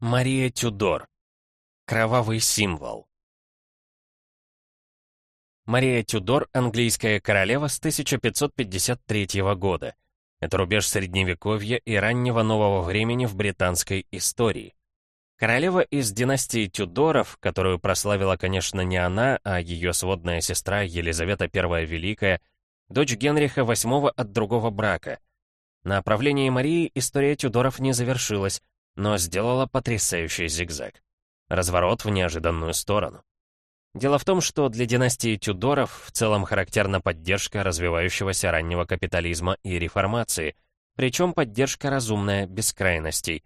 Мария Тюдор. Кровавый символ. Мария Тюдор — английская королева с 1553 года. Это рубеж Средневековья и раннего нового времени в британской истории. Королева из династии Тюдоров, которую прославила, конечно, не она, а ее сводная сестра Елизавета I Великая, дочь Генриха VIII от другого брака. На правлении Марии история Тюдоров не завершилась, но сделала потрясающий зигзаг. Разворот в неожиданную сторону. Дело в том, что для династии Тюдоров в целом характерна поддержка развивающегося раннего капитализма и реформации, причем поддержка разумная, без крайностей.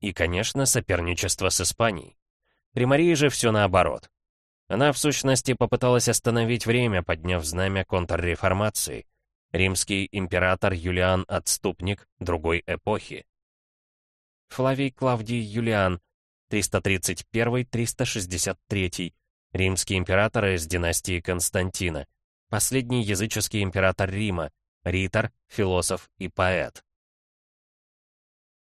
И, конечно, соперничество с Испанией. При Марии же все наоборот. Она, в сущности, попыталась остановить время, подняв знамя контрреформации. Римский император Юлиан Отступник другой эпохи. Флавий Клавдий Юлиан, 331-363, римский император из династии Константина, последний языческий император Рима, ритор, философ и поэт.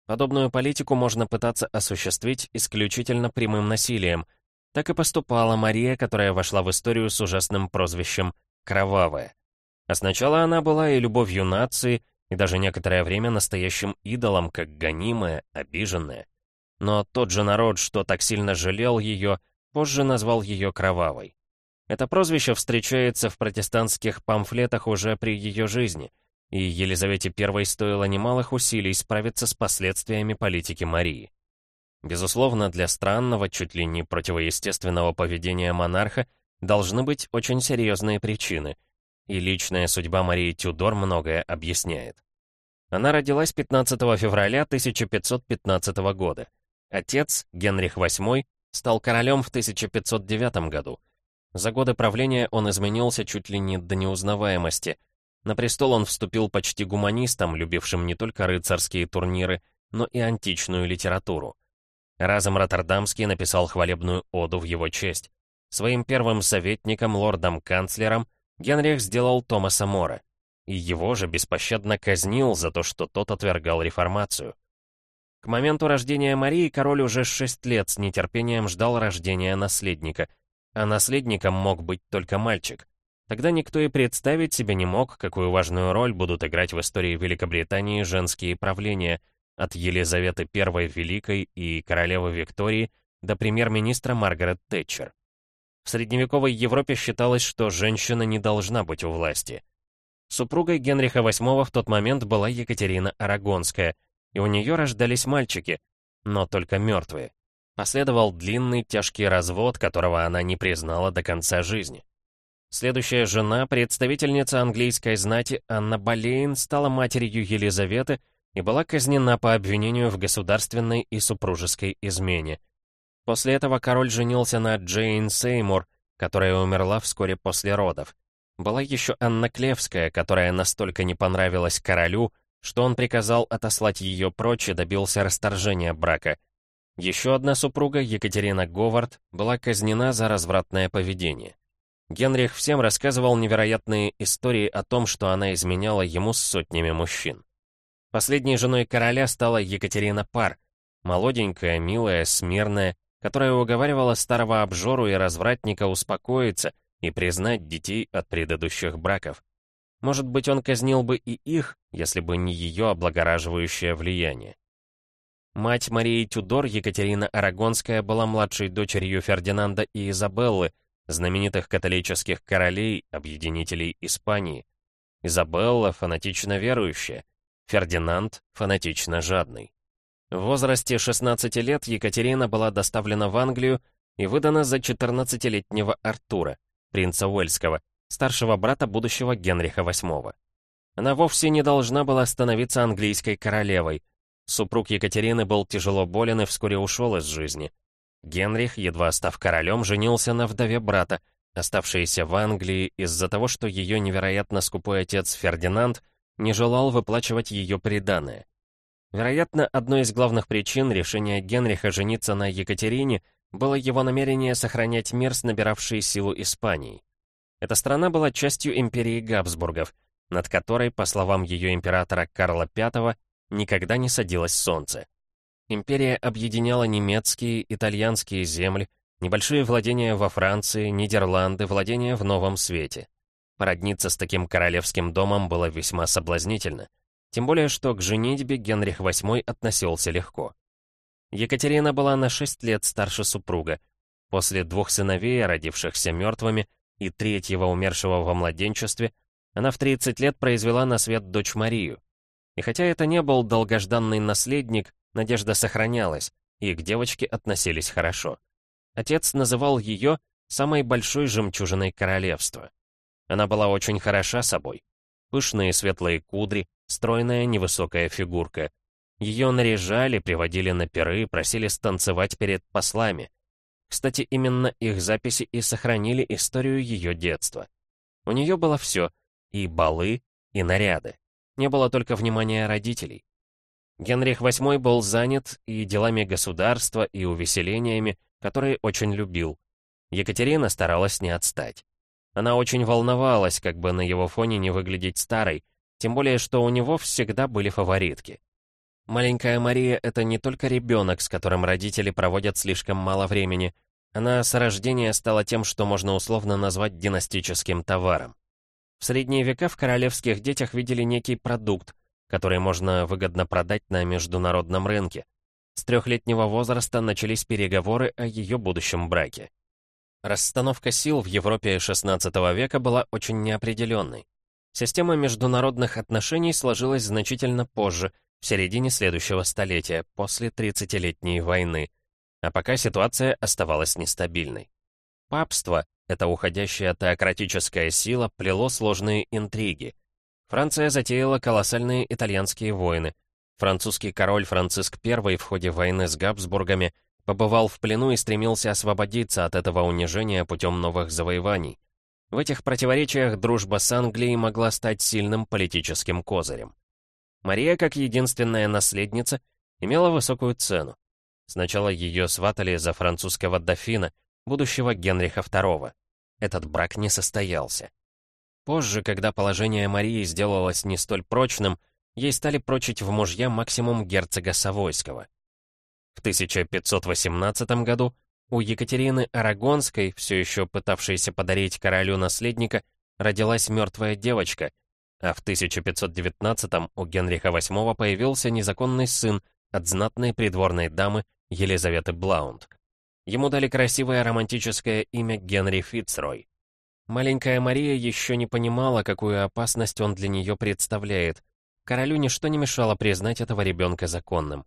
Подобную политику можно пытаться осуществить исключительно прямым насилием. Так и поступала Мария, которая вошла в историю с ужасным прозвищем «Кровавая». А сначала она была и любовью нации, и даже некоторое время настоящим идолом, как гонимая, обиженная. Но тот же народ, что так сильно жалел ее, позже назвал ее Кровавой. Это прозвище встречается в протестантских памфлетах уже при ее жизни, и Елизавете I стоило немалых усилий справиться с последствиями политики Марии. Безусловно, для странного, чуть ли не противоестественного поведения монарха должны быть очень серьезные причины, и личная судьба Марии Тюдор многое объясняет. Она родилась 15 февраля 1515 года. Отец, Генрих VIII, стал королем в 1509 году. За годы правления он изменился чуть ли не до неузнаваемости. На престол он вступил почти гуманистом, любившим не только рыцарские турниры, но и античную литературу. Разом Роттердамский написал хвалебную оду в его честь. Своим первым советником, лордом-канцлером, Генрих сделал Томаса Мора, и его же беспощадно казнил за то, что тот отвергал реформацию. К моменту рождения Марии король уже шесть лет с нетерпением ждал рождения наследника, а наследником мог быть только мальчик. Тогда никто и представить себе не мог, какую важную роль будут играть в истории Великобритании женские правления, от Елизаветы I Великой и королевы Виктории до премьер-министра Маргарет Тэтчер. В средневековой Европе считалось, что женщина не должна быть у власти. Супругой Генриха VIII в тот момент была Екатерина Арагонская, и у нее рождались мальчики, но только мертвые. Последовал длинный тяжкий развод, которого она не признала до конца жизни. Следующая жена, представительница английской знати Анна Болейн, стала матерью Елизаветы и была казнена по обвинению в государственной и супружеской измене. После этого король женился на Джейн Сеймур, которая умерла вскоре после родов. Была еще Анна Клевская, которая настолько не понравилась королю, что он приказал отослать ее прочь и добился расторжения брака. Еще одна супруга, Екатерина Говард, была казнена за развратное поведение. Генрих всем рассказывал невероятные истории о том, что она изменяла ему с сотнями мужчин. Последней женой короля стала Екатерина Пар, молоденькая, милая, смирная, которая уговаривала старого обжору и развратника успокоиться и признать детей от предыдущих браков. Может быть, он казнил бы и их, если бы не ее облагораживающее влияние. Мать Марии Тюдор, Екатерина Арагонская, была младшей дочерью Фердинанда и Изабеллы, знаменитых католических королей, объединителей Испании. Изабелла фанатично верующая, Фердинанд фанатично жадный. В возрасте 16 лет Екатерина была доставлена в Англию и выдана за 14-летнего Артура, принца Уэльского, старшего брата будущего Генриха VIII. Она вовсе не должна была становиться английской королевой. Супруг Екатерины был тяжело болен и вскоре ушел из жизни. Генрих, едва став королем, женился на вдове брата, оставшейся в Англии из-за того, что ее невероятно скупой отец Фердинанд не желал выплачивать ее приданое. Вероятно, одной из главных причин решения Генриха жениться на Екатерине было его намерение сохранять мир с набиравшей силу Испанией. Эта страна была частью империи Габсбургов, над которой, по словам ее императора Карла V, никогда не садилось солнце. империя объединяла немецкие, итальянские земли, небольшие владения во Франции, Нидерланды, владения в Новом Свете. Породниться с таким королевским домом было весьма соблазнительно. Тем более, что к женитьбе Генрих VIII относился легко. Екатерина была на 6 лет старше супруга. После двух сыновей, родившихся мертвыми, и третьего умершего во младенчестве, она в 30 лет произвела на свет дочь Марию. И хотя это не был долгожданный наследник, надежда сохранялась, и к девочке относились хорошо. Отец называл ее самой большой жемчужиной королевства. Она была очень хороша собой. Пышные светлые кудри, стройная невысокая фигурка. Ее наряжали, приводили на пиры, просили станцевать перед послами. Кстати, именно их записи и сохранили историю ее детства. У нее было все — и балы, и наряды. Не было только внимания родителей. Генрих VIII был занят и делами государства, и увеселениями, которые очень любил. Екатерина старалась не отстать. Она очень волновалась, как бы на его фоне не выглядеть старой, тем более, что у него всегда были фаворитки. Маленькая Мария — это не только ребенок, с которым родители проводят слишком мало времени. Она с рождения стала тем, что можно условно назвать династическим товаром. В средние века в королевских детях видели некий продукт, который можно выгодно продать на международном рынке. С трехлетнего возраста начались переговоры о ее будущем браке. Расстановка сил в Европе XVI века была очень неопределенной. Система международных отношений сложилась значительно позже, в середине следующего столетия, после 30-летней войны, а пока ситуация оставалась нестабильной. Папство, эта уходящая теократическая сила, плело сложные интриги. Франция затеяла колоссальные итальянские войны. Французский король Франциск I в ходе войны с Габсбургами побывал в плену и стремился освободиться от этого унижения путем новых завоеваний. В этих противоречиях дружба с Англией могла стать сильным политическим козырем. Мария, как единственная наследница, имела высокую цену. Сначала ее сватали за французского дофина, будущего Генриха II. Этот брак не состоялся. Позже, когда положение Марии сделалось не столь прочным, ей стали прочить в мужья максимум герцога Савойского. В 1518 году у Екатерины Арагонской, все еще пытавшейся подарить королю наследника, родилась мертвая девочка, а в 1519 у Генриха VIII появился незаконный сын от знатной придворной дамы Елизаветы Блаунд. Ему дали красивое романтическое имя Генри Фицрой. Маленькая Мария еще не понимала, какую опасность он для нее представляет. Королю ничто не мешало признать этого ребенка законным.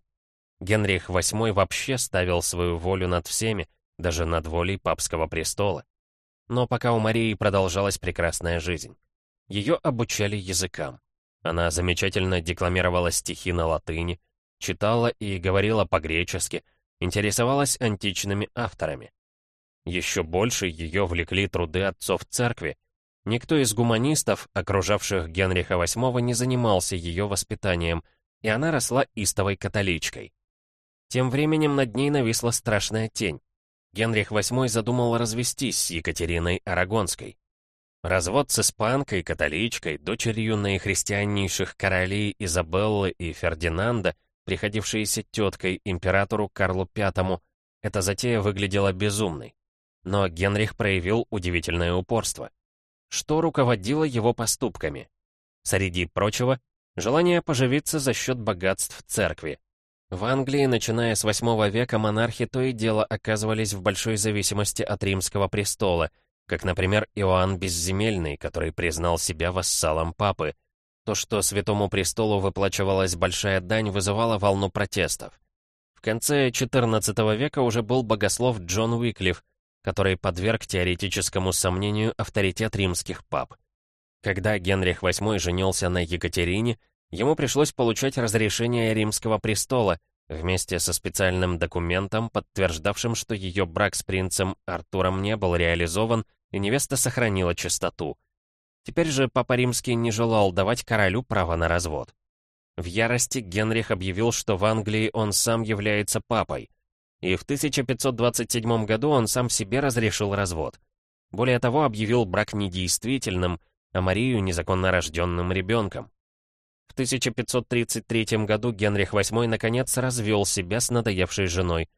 Генрих VIII вообще ставил свою волю над всеми, даже над волей папского престола. Но пока у Марии продолжалась прекрасная жизнь. Ее обучали языкам. Она замечательно декламировала стихи на латыни, читала и говорила по-гречески, интересовалась античными авторами. Еще больше ее влекли труды отцов церкви. Никто из гуманистов, окружавших Генриха VIII, не занимался ее воспитанием, и она росла истовой католичкой. Тем временем над ней нависла страшная тень. Генрих VIII задумал развестись с Екатериной Арагонской. Развод с испанкой, католичкой, дочерью наихристианнейших королей Изабеллы и Фердинанда, приходившейся теткой императору Карлу V, эта затея выглядела безумной. Но Генрих проявил удивительное упорство. Что руководило его поступками? Среди прочего, желание поживиться за счет богатств церкви. В Англии, начиная с VIII века, монархи то и дело оказывались в большой зависимости от римского престола, как, например, Иоанн Безземельный, который признал себя вассалом папы. То, что Святому Престолу выплачивалась большая дань, вызывало волну протестов. В конце XIV века уже был богослов Джон Уиклиф, который подверг теоретическому сомнению авторитет римских пап. Когда Генрих VIII женился на Екатерине, ему пришлось получать разрешение римского престола вместе со специальным документом, подтверждавшим, что ее брак с принцем Артуром не был реализован, и невеста сохранила чистоту. Теперь же Папа Римский не желал давать королю право на развод. В ярости Генрих объявил, что в Англии он сам является папой, и в 1527 году он сам себе разрешил развод. Более того, объявил брак недействительным, а Марию незаконно рожденным ребенком. В 1533 году Генрих VIII наконец развел себя с надоевшей женой.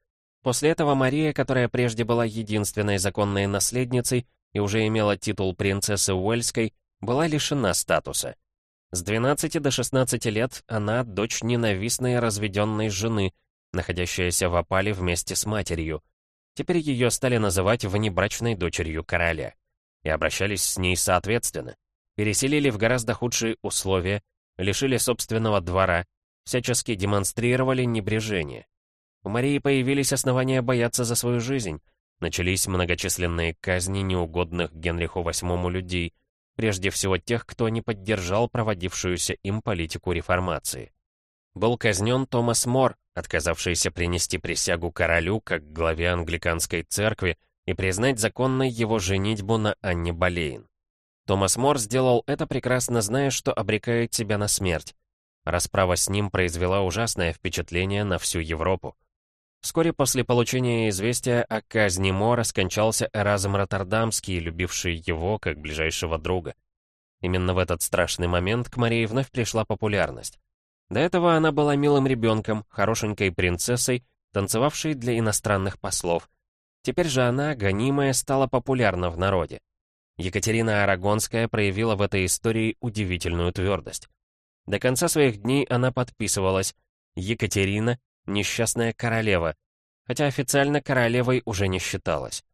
После этого Мария, которая прежде была единственной законной наследницей и уже имела титул принцессы Уэльской, была лишена статуса. С 12 до 16 лет она дочь ненавистной разведенной жены, находящаяся в опале вместе с матерью. Теперь ее стали называть внебрачной дочерью короля. И обращались с ней соответственно. Переселили в гораздо худшие условия, лишили собственного двора, всячески демонстрировали небрежение. У Марии появились основания бояться за свою жизнь. Начались многочисленные казни неугодных Генриху VIII людей, прежде всего тех, кто не поддержал проводившуюся им политику реформации. Был казнен Томас Мор, отказавшийся принести присягу королю как главе англиканской церкви и признать законной его женитьбу на Анне Болейн. Томас Мор сделал это, прекрасно зная, что обрекает себя на смерть. Расправа с ним произвела ужасное впечатление на всю Европу. Вскоре после получения известия о казни Мора скончался Эразм Роттердамский, любивший его как ближайшего друга. Именно в этот страшный момент к Марии вновь пришла популярность. До этого она была милым ребенком, хорошенькой принцессой, танцевавшей для иностранных послов. Теперь же она, гонимая, стала популярна в народе. Екатерина Арагонская проявила в этой истории удивительную твердость. До конца своих дней она подписывалась «Екатерина, несчастная королева», хотя официально королевой уже не считалась.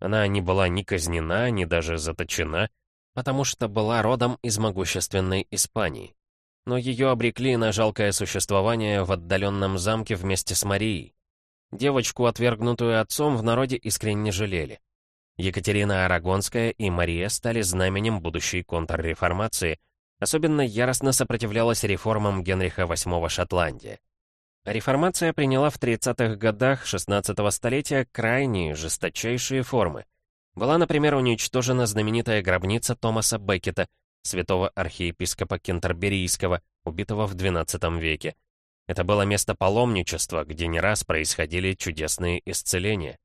Она не была ни казнена, ни даже заточена, потому что была родом из могущественной Испании. Но ее обрекли на жалкое существование в отдаленном замке вместе с Марией. Девочку, отвергнутую отцом, в народе искренне жалели. Екатерина Арагонская и Мария стали знаменем будущей контрреформации, особенно яростно сопротивлялась реформам Генриха VIII Шотландии. Реформация приняла в 30-х годах 16-го столетия крайние, жесточайшие формы. Была, например, уничтожена знаменитая гробница Томаса Беккета, святого архиепископа Кентерберийского, убитого в XII веке. Это было место паломничества, где не раз происходили чудесные исцеления.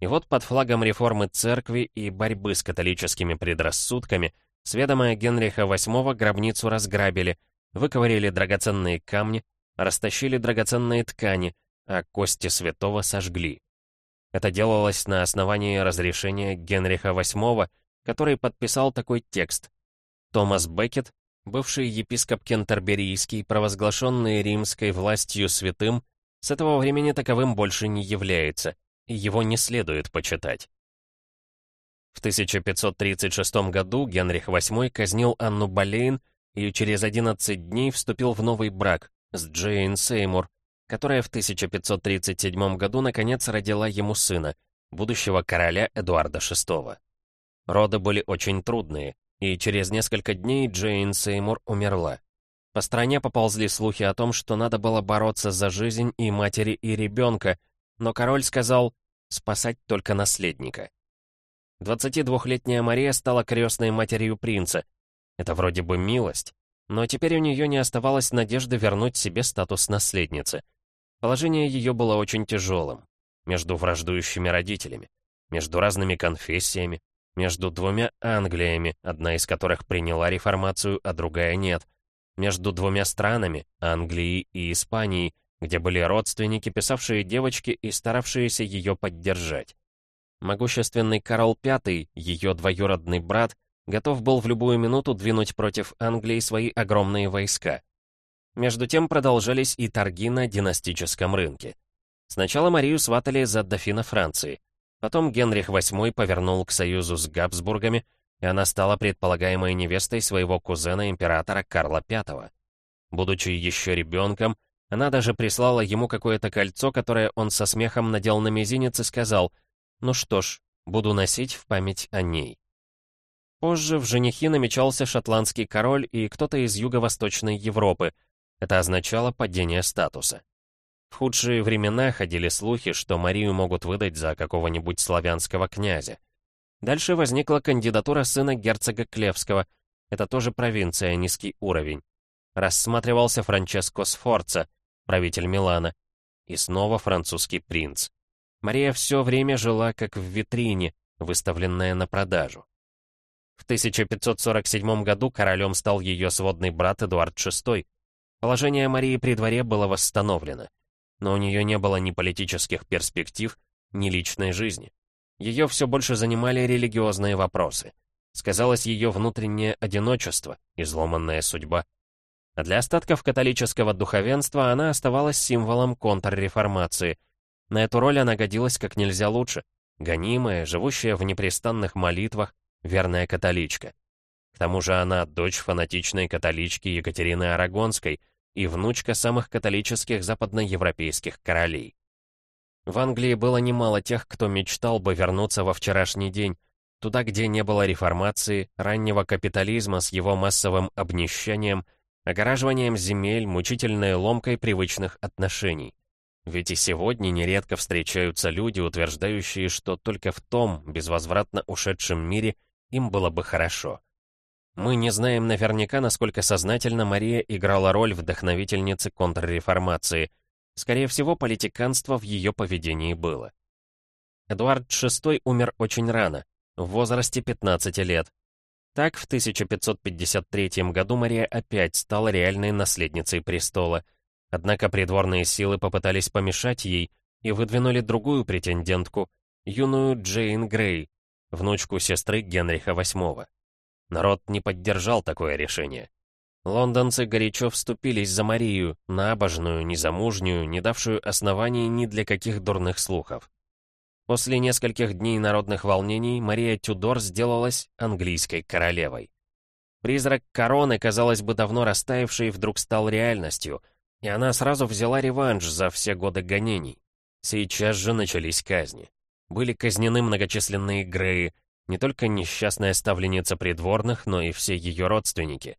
И вот под флагом реформы церкви и борьбы с католическими предрассудками с Генриха VIII гробницу разграбили, выковырили драгоценные камни, растащили драгоценные ткани, а кости святого сожгли. Это делалось на основании разрешения Генриха VIII, который подписал такой текст. Томас Беккет, бывший епископ Кентерберийский, провозглашенный римской властью святым, с этого времени таковым больше не является — его не следует почитать. В 1536 году Генрих VIII казнил Анну Болейн и через 11 дней вступил в новый брак с Джейн Сеймур, которая в 1537 году наконец родила ему сына, будущего короля Эдуарда VI. Роды были очень трудные, и через несколько дней Джейн Сеймур умерла. По стране поползли слухи о том, что надо было бороться за жизнь и матери, и ребенка, но король сказал спасать только наследника. 22-летняя Мария стала крестной матерью принца. Это вроде бы милость, но теперь у нее не оставалось надежды вернуть себе статус наследницы. Положение ее было очень тяжелым. Между враждующими родителями, между разными конфессиями, между двумя Англиями, одна из которых приняла реформацию, а другая нет, между двумя странами, Англией и Испанией, где были родственники, писавшие девочки и старавшиеся ее поддержать. Могущественный Карл V, ее двоюродный брат, готов был в любую минуту двинуть против Англии свои огромные войска. Между тем продолжались и торги на династическом рынке. Сначала Марию сватали за дофина Франции. Потом Генрих VIII повернул к союзу с Габсбургами, и она стала предполагаемой невестой своего кузена императора Карла V. Будучи еще ребенком, она даже прислала ему какое-то кольцо, которое он со смехом надел на мизинец и сказал, «Ну что ж, буду носить в память о ней». Позже в женихи намечался шотландский король и кто-то из юго-восточной Европы. Это означало падение статуса. В худшие времена ходили слухи, что Марию могут выдать за какого-нибудь славянского князя. Дальше возникла кандидатура сына герцога Клевского. Это тоже провинция, низкий уровень. Рассматривался Франческо Сфорца — правитель Милана. И снова французский принц. Мария все время жила как в витрине, выставленная на продажу. В 1547 году королем стал ее сводный брат Эдуард VI, Положение Марии при дворе было восстановлено, но у нее не было ни политических перспектив, ни личной жизни. Ее все больше занимали религиозные вопросы. Сказалось ее внутреннее одиночество, изломанная судьба. А для остатков католического духовенства она оставалась символом контрреформации. На эту роль она годилась как нельзя лучше. Гонимая, живущая в непрестанных молитвах, верная католичка. К тому же она дочь фанатичной католички Екатерины Арагонской и внучка самых католических западноевропейских королей. В Англии было немало тех, кто мечтал бы вернуться во вчерашний день, туда, где не было реформации, раннего капитализма с его массовым обнищанием, огораживанием земель, мучительной ломкой привычных отношений. Ведь и сегодня нередко встречаются люди, утверждающие, что только в том безвозвратно ушедшем мире им было бы хорошо. Мы не знаем наверняка, насколько сознательно Мария играла роль вдохновительницы контрреформации. Скорее всего, политиканство в ее поведении было. Эдуард VI умер очень рано, в возрасте 15 лет. Так, в 1553 году Мария опять стала реальной наследницей престола. Однако придворные силы попытались помешать ей и выдвинули другую претендентку, юную Джейн Грей, внучку сестры Генриха VIII. Народ не поддержал такое решение. Лондонцы горячо вступились за Марию, набожную, незамужнюю, не давшую оснований ни для каких дурных слухов. После нескольких дней народных волнений Мария Тюдор сделалась английской королевой. Призрак короны, казалось бы, давно растаявший, вдруг стал реальностью, и она сразу взяла реванш за все годы гонений. Сейчас же начались казни. Были казнены многочисленные Греи, не только несчастная ставленница придворных, но и все ее родственники.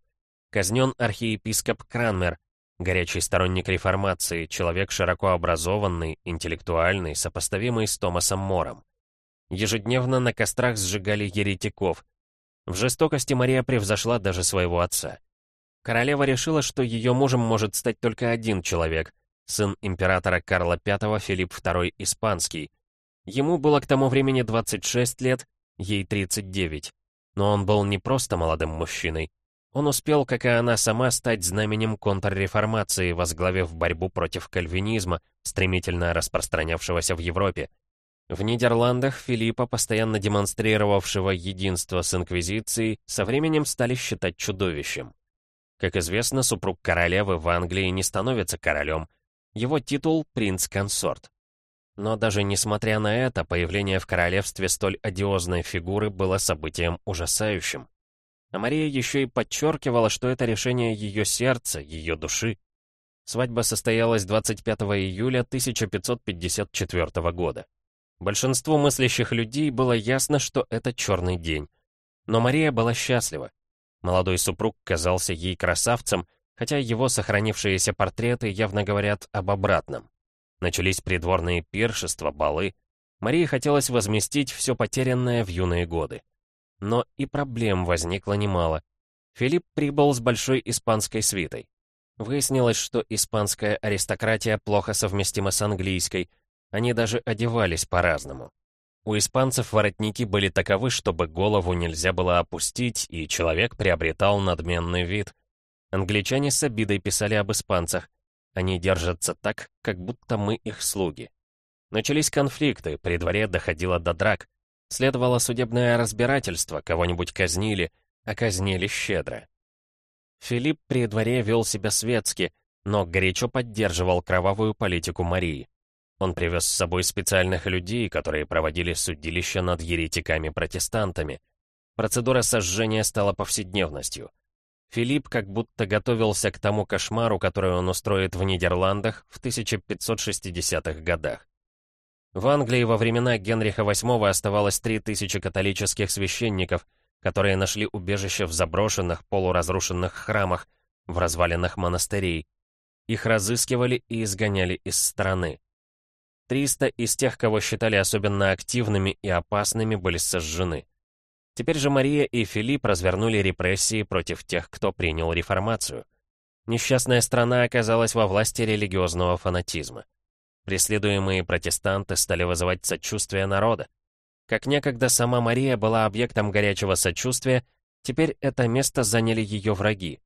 Казнен архиепископ Кранмер, горячий сторонник реформации, человек широко образованный, интеллектуальный, сопоставимый с Томасом Мором. Ежедневно на кострах сжигали еретиков. В жестокости Мария превзошла даже своего отца. Королева решила, что ее мужем может стать только один человек, сын императора Карла V Филипп II Испанский. Ему было к тому времени 26 лет, ей 39. Но он был не просто молодым мужчиной. Он успел, как и она сама, стать знаменем контрреформации, возглавив борьбу против кальвинизма, стремительно распространявшегося в Европе. В Нидерландах Филиппа, постоянно демонстрировавшего единство с Инквизицией, со временем стали считать чудовищем. Как известно, супруг королевы в Англии не становится королем. Его титул — принц-консорт. Но даже несмотря на это, появление в королевстве столь одиозной фигуры было событием ужасающим. А Мария еще и подчеркивала, что это решение ее сердца, ее души. Свадьба состоялась 25 июля 1554 года. Большинству мыслящих людей было ясно, что это черный день. Но Мария была счастлива. Молодой супруг казался ей красавцем, хотя его сохранившиеся портреты явно говорят об обратном. Начались придворные пиршества, балы. Марии хотелось возместить все потерянное в юные годы. Но и проблем возникло немало. Филипп прибыл с большой испанской свитой. Выяснилось, что испанская аристократия плохо совместима с английской. Они даже одевались по-разному. У испанцев воротники были таковы, чтобы голову нельзя было опустить, и человек приобретал надменный вид. Англичане с обидой писали об испанцах. Они держатся так, как будто мы их слуги. Начались конфликты, при дворе доходило до драк. Следовало судебное разбирательство, кого-нибудь казнили, а казнили щедро. Филипп при дворе вел себя светски, но горячо поддерживал кровавую политику Марии. Он привез с собой специальных людей, которые проводили судилище над еретиками-протестантами. Процедура сожжения стала повседневностью. Филипп как будто готовился к тому кошмару, который он устроит в Нидерландах в 1560-х годах. В Англии во времена Генриха VIII оставалось 3000 католических священников, которые нашли убежище в заброшенных, полуразрушенных храмах, в развалинах монастырей. Их разыскивали и изгоняли из страны. 300 из тех, кого считали особенно активными и опасными, были сожжены. Теперь же Мария и Филипп развернули репрессии против тех, кто принял реформацию. Несчастная страна оказалась во власти религиозного фанатизма. Преследуемые протестанты стали вызывать сочувствие народа. Как некогда сама Мария была объектом горячего сочувствия, теперь это место заняли ее враги.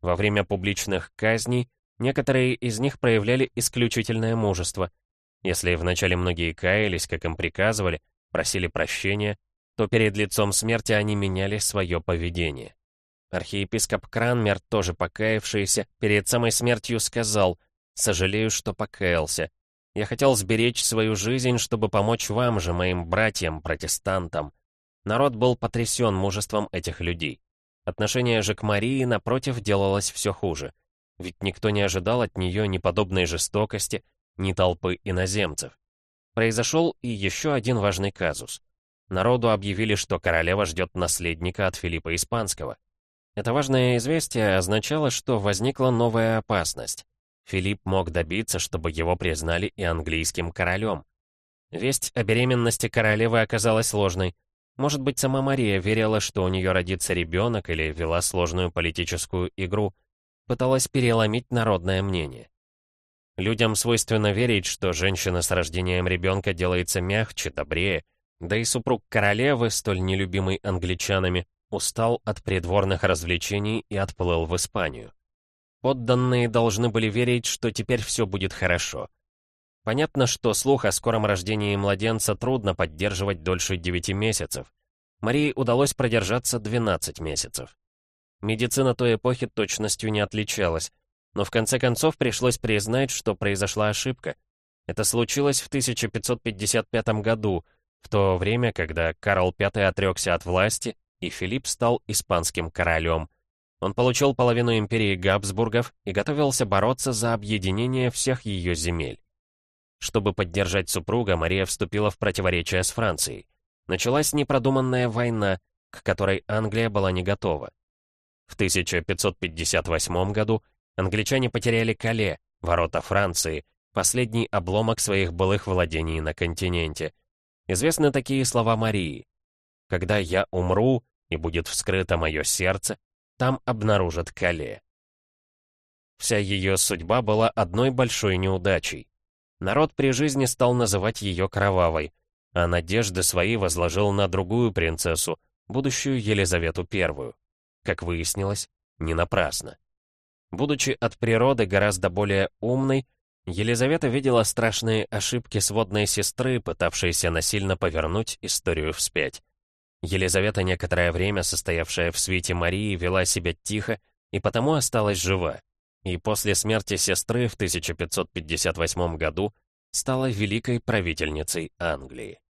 Во время публичных казней некоторые из них проявляли исключительное мужество. Если вначале многие каялись, как им приказывали, просили прощения, то перед лицом смерти они меняли свое поведение. Архиепископ Кранмер, тоже покаявшийся, перед самой смертью сказал «Сожалею, что покаялся. Я хотел сберечь свою жизнь, чтобы помочь вам же, моим братьям, протестантам». Народ был потрясен мужеством этих людей. Отношение же к Марии, напротив, делалось все хуже. Ведь никто не ожидал от нее ни подобной жестокости, ни толпы иноземцев. Произошел и еще один важный казус. Народу объявили, что королева ждет наследника от Филиппа Испанского. Это важное известие означало, что возникла новая опасность. Филипп мог добиться, чтобы его признали и английским королем. Весть о беременности королевы оказалась ложной. Может быть, сама Мария верила, что у нее родится ребенок или вела сложную политическую игру, пыталась переломить народное мнение. Людям свойственно верить, что женщина с рождением ребенка делается мягче, добрее, да и супруг королевы, столь нелюбимый англичанами, устал от придворных развлечений и отплыл в Испанию. Подданные должны были верить, что теперь все будет хорошо. Понятно, что слух о скором рождении младенца трудно поддерживать дольше 9 месяцев. Марии удалось продержаться 12 месяцев. Медицина той эпохи точностью не отличалась, но в конце концов пришлось признать, что произошла ошибка. Это случилось в 1555 году, в то время, когда Карл V отрекся от власти и Филипп стал испанским королем. Он получил половину империи Габсбургов и готовился бороться за объединение всех ее земель. Чтобы поддержать супруга, Мария вступила в противоречие с Францией. Началась непродуманная война, к которой Англия была не готова. В 1558 году англичане потеряли Кале, ворота Франции, последний обломок своих былых владений на континенте. Известны такие слова Марии. «Когда я умру, и будет вскрыто мое сердце, там обнаружат Кале. Вся ее судьба была одной большой неудачей. Народ при жизни стал называть ее кровавой, а надежды свои возложил на другую принцессу, будущую Елизавету I. Как выяснилось, не напрасно. Будучи от природы гораздо более умной, Елизавета видела страшные ошибки сводной сестры, пытавшейся насильно повернуть историю вспять. Елизавета, некоторое время состоявшая в свете Марии, вела себя тихо и потому осталась жива. И после смерти сестры в 1558 году стала великой правительницей Англии.